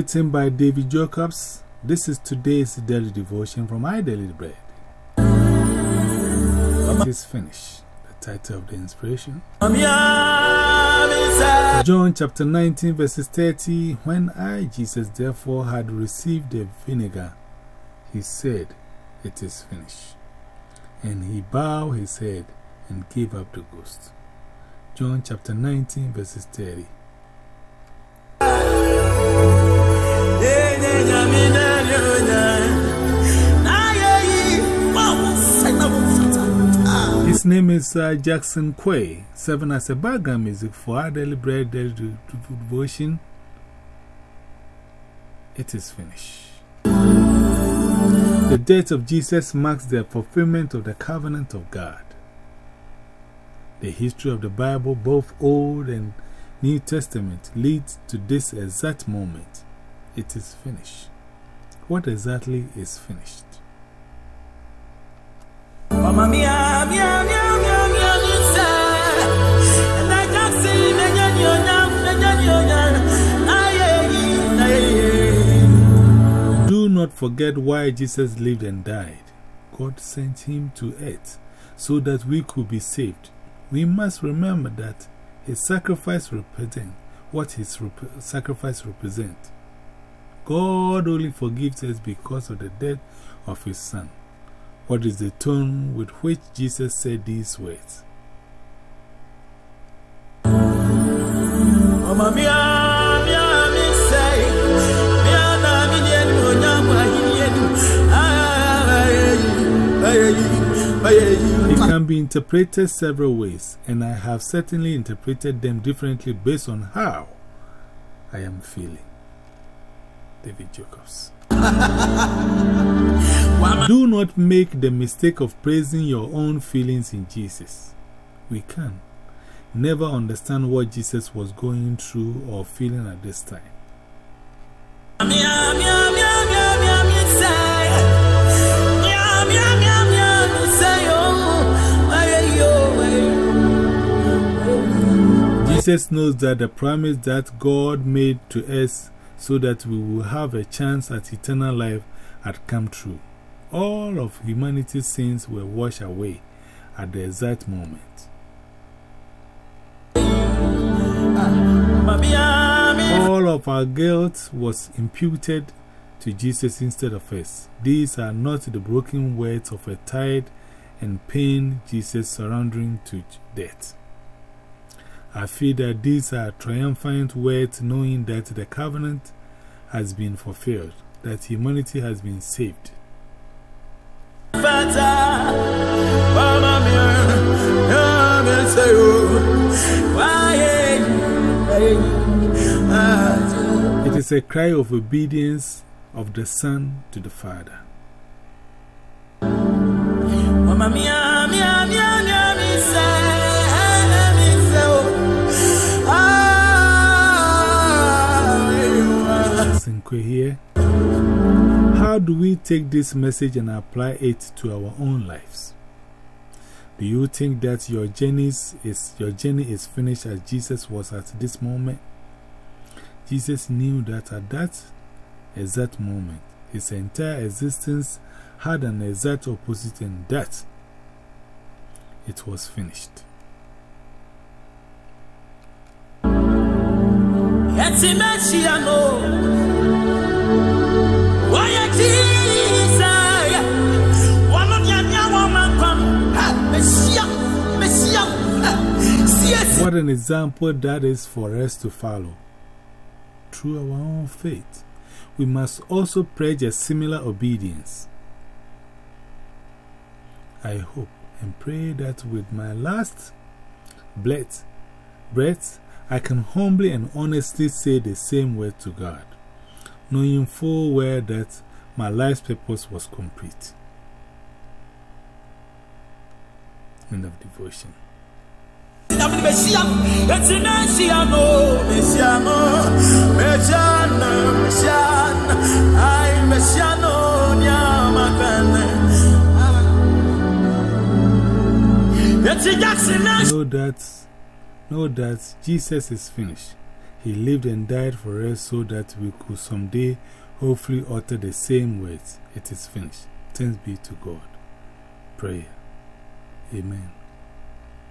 Written by David Jacobs. This is today's daily devotion from My Daily Bread. It is finished. The title of the inspiration John chapter 19, verses 30. When I, Jesus, therefore had received the vinegar, he said, It is finished. And he bowed his head and gave up the ghost. John chapter 19, verses 30. His name is uh, Jackson Quay, serving as a background music for our daily bread daily devotion. It is finished. The death of Jesus marks the fulfillment of the covenant of God. The history of the Bible, both Old and New Testament, leads to this exact moment. It is finished. What exactly is finished? Mia, mia, mia, Do not forget why Jesus lived and died. God sent him to earth so that we could be saved. We must remember that his sacrifice represents what his rep sacrifice represents. God only forgives us because of the death of his son. What is the tone with which Jesus said these words? It can be interpreted several ways, and I have certainly interpreted them differently based on how I am feeling. David Jacobs. Do not make the mistake of praising your own feelings in Jesus. We can never understand what Jesus was going through or feeling at this time. Jesus knows that the promise that God made to us so that we will have a chance at eternal life had come true. All of humanity's sins were washed away at the exact moment. All of our guilt was imputed to Jesus instead of us. These are not the broken words of a tired and pain Jesus surrendering to death. I feel that these are triumphant words knowing that the covenant has been fulfilled, that humanity has been saved. It is a cry of obedience of the Son to the Father. How do we take this message and apply it to our own lives? Do you think that your is, your journey is finished as Jesus was at this moment? Jesus knew that at that exact moment, his entire existence had an exact opposite in that it was finished. What an example that is for us to follow. Through our own faith, we must also pledge a similar obedience. I hope and pray that with my last breath, breath, I can humbly and honestly say the same word to God, knowing full well that my life's purpose was complete. End of devotion. Know that, know that Jesus is finished. He lived and died for us so that we could someday hopefully utter the same words. It is finished. Thanks be to God. Prayer. Amen.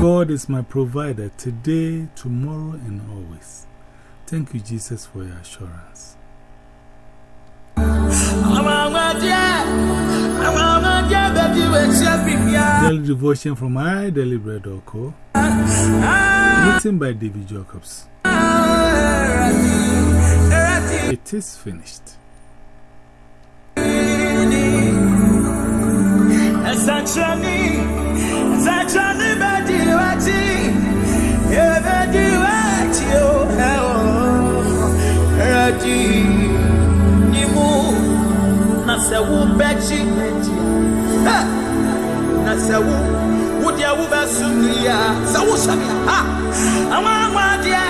God is my provider today, tomorrow, and always. Thank you, Jesus, for your assurance. Daily devotion from iDailyBread.co. Written by David Jacobs. It is finished. Nasawu Betty Betty Nasawu Wodia Wubasumia Sawu Samia. Ha. Amama dia.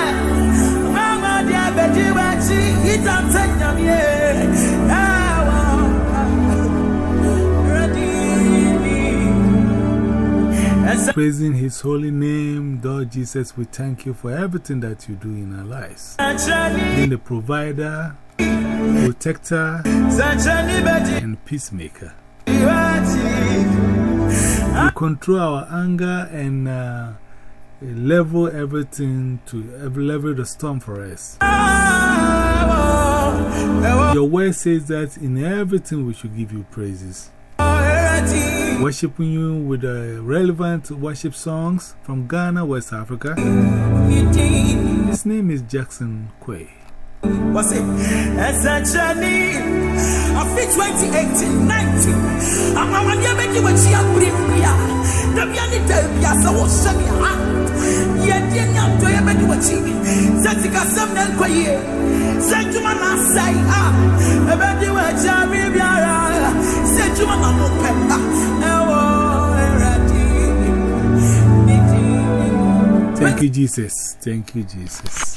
Amama dia Betty Betty Itam Tenyamie Praising His holy name, Lord Jesus, we thank you for everything that you do in our lives. Being the provider, protector, and peacemaker. We control our anger and uh, level everything to level the storm for us. Your word says that in everything we should give you praises. Worshipping you with uh, relevant worship songs from Ghana, West Africa. His name is Jackson Quay. Was it? Essentially, I fit 2018, 19. I'm a one year making what she had bring me. The Biani Delbia, so was semi. Yet, young to your making what she Zatika Samuel Quay. Said to my last say, ah, about you Jamibiara. Said to my mama, Thank you, Jesus. Thank you, Jesus.